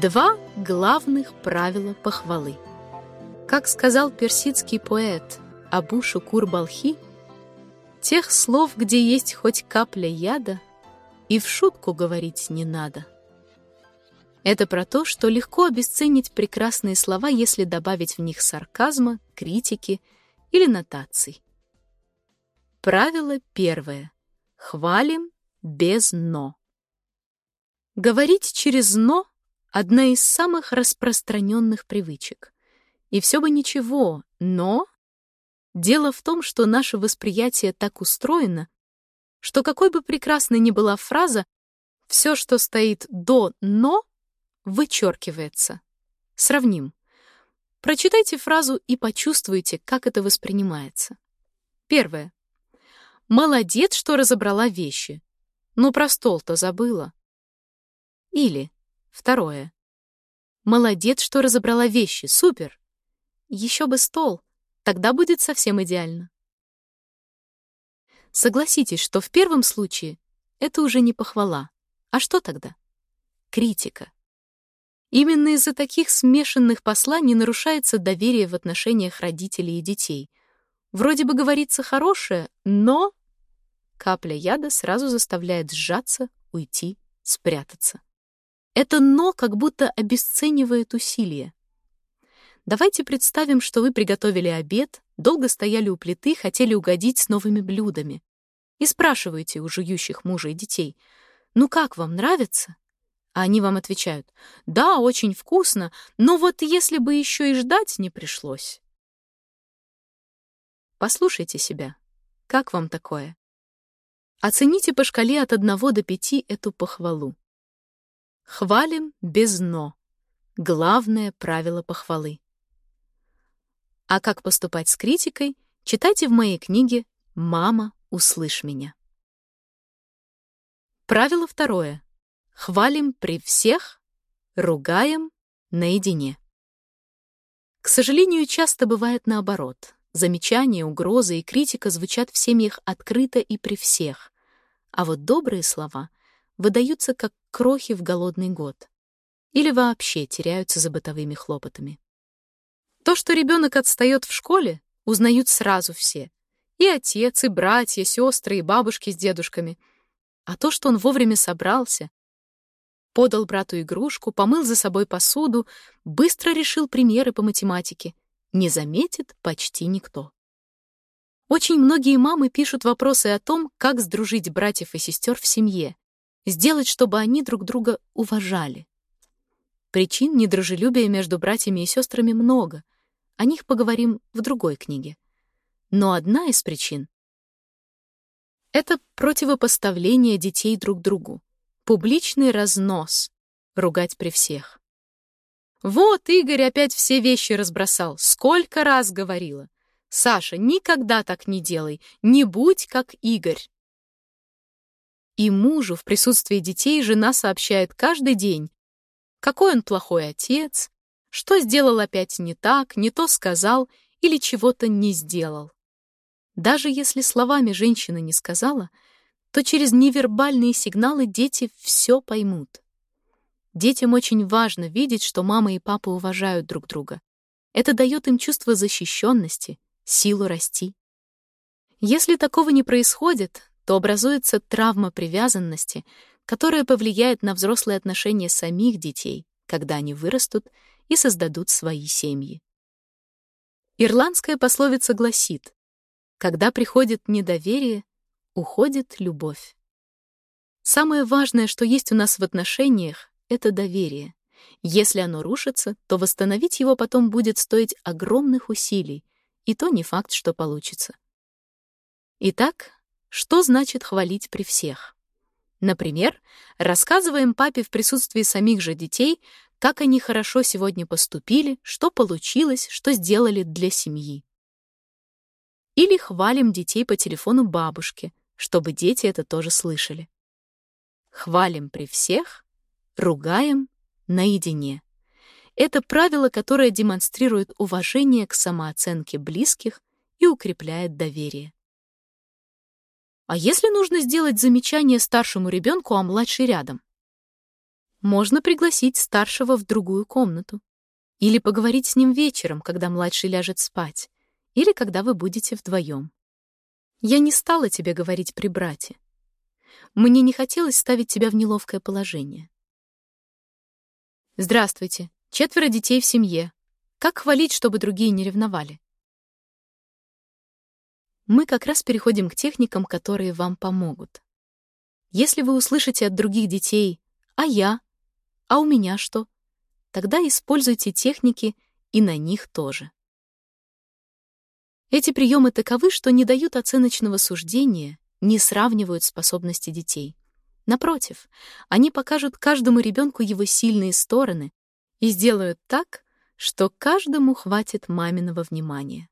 Два главных правила похвалы. Как сказал персидский поэт Абу Шукур Балхи, тех слов, где есть хоть капля яда, и в шутку говорить не надо. Это про то, что легко обесценить прекрасные слова, если добавить в них сарказма, критики или нотаций. Правило первое. Хвалим без «но». Говорить через «но» — одна из самых распространенных привычек. И все бы ничего, но... Дело в том, что наше восприятие так устроено, что какой бы прекрасной ни была фраза, все, что стоит до «но», вычеркивается. Сравним. Прочитайте фразу и почувствуйте, как это воспринимается. Первое. Молодец, что разобрала вещи. Ну, про стол-то забыла. Или второе. Молодец, что разобрала вещи. Супер. Еще бы стол. Тогда будет совсем идеально. Согласитесь, что в первом случае это уже не похвала. А что тогда? Критика. Именно из-за таких смешанных посланий нарушается доверие в отношениях родителей и детей. Вроде бы говорится хорошее, но капля яда сразу заставляет сжаться, уйти, спрятаться. Это «но» как будто обесценивает усилия. Давайте представим, что вы приготовили обед, долго стояли у плиты, хотели угодить с новыми блюдами. И спрашиваете у жующих мужа и детей, «Ну как вам, нравится?» А они вам отвечают, «Да, очень вкусно, но вот если бы еще и ждать не пришлось». Послушайте себя. Как вам такое? Оцените по шкале от 1 до 5 эту похвалу. Хвалим без «но». Главное правило похвалы. А как поступать с критикой, читайте в моей книге «Мама, услышь меня». Правило второе. Хвалим при всех, ругаем наедине. К сожалению, часто бывает наоборот. Замечания, угрозы и критика звучат в семьях открыто и при всех. А вот добрые слова выдаются как крохи в голодный год. Или вообще теряются за бытовыми хлопотами. То, что ребенок отстает в школе, узнают сразу все. И отец, и братья, сестры, и бабушки с дедушками. А то, что он вовремя собрался, подал брату игрушку, помыл за собой посуду, быстро решил примеры по математике. Не заметит почти никто. Очень многие мамы пишут вопросы о том, как сдружить братьев и сестер в семье, сделать, чтобы они друг друга уважали. Причин недружелюбия между братьями и сестрами много. О них поговорим в другой книге. Но одна из причин — это противопоставление детей друг другу. Публичный разнос. Ругать при всех. Вот Игорь опять все вещи разбросал. Сколько раз говорила. Саша, никогда так не делай. Не будь как Игорь. И мужу в присутствии детей жена сообщает каждый день, какой он плохой отец, что сделал опять не так, не то сказал или чего-то не сделал. Даже если словами женщина не сказала — то через невербальные сигналы дети все поймут. Детям очень важно видеть, что мама и папа уважают друг друга. Это дает им чувство защищенности, силу расти. Если такого не происходит, то образуется травма привязанности, которая повлияет на взрослые отношения самих детей, когда они вырастут и создадут свои семьи. Ирландская пословица гласит, когда приходит недоверие, уходит любовь. Самое важное, что есть у нас в отношениях, это доверие. Если оно рушится, то восстановить его потом будет стоить огромных усилий, и то не факт, что получится. Итак, что значит хвалить при всех? Например, рассказываем папе в присутствии самих же детей, как они хорошо сегодня поступили, что получилось, что сделали для семьи. Или хвалим детей по телефону бабушке, чтобы дети это тоже слышали. Хвалим при всех, ругаем наедине. Это правило, которое демонстрирует уважение к самооценке близких и укрепляет доверие. А если нужно сделать замечание старшему ребенку, а младший рядом? Можно пригласить старшего в другую комнату. Или поговорить с ним вечером, когда младший ляжет спать. Или когда вы будете вдвоем. Я не стала тебе говорить при брате. Мне не хотелось ставить тебя в неловкое положение. Здравствуйте. Четверо детей в семье. Как хвалить, чтобы другие не ревновали? Мы как раз переходим к техникам, которые вам помогут. Если вы услышите от других детей «а я?», «а у меня что?», тогда используйте техники и на них тоже. Эти приемы таковы, что не дают оценочного суждения, не сравнивают способности детей. Напротив, они покажут каждому ребенку его сильные стороны и сделают так, что каждому хватит маминого внимания.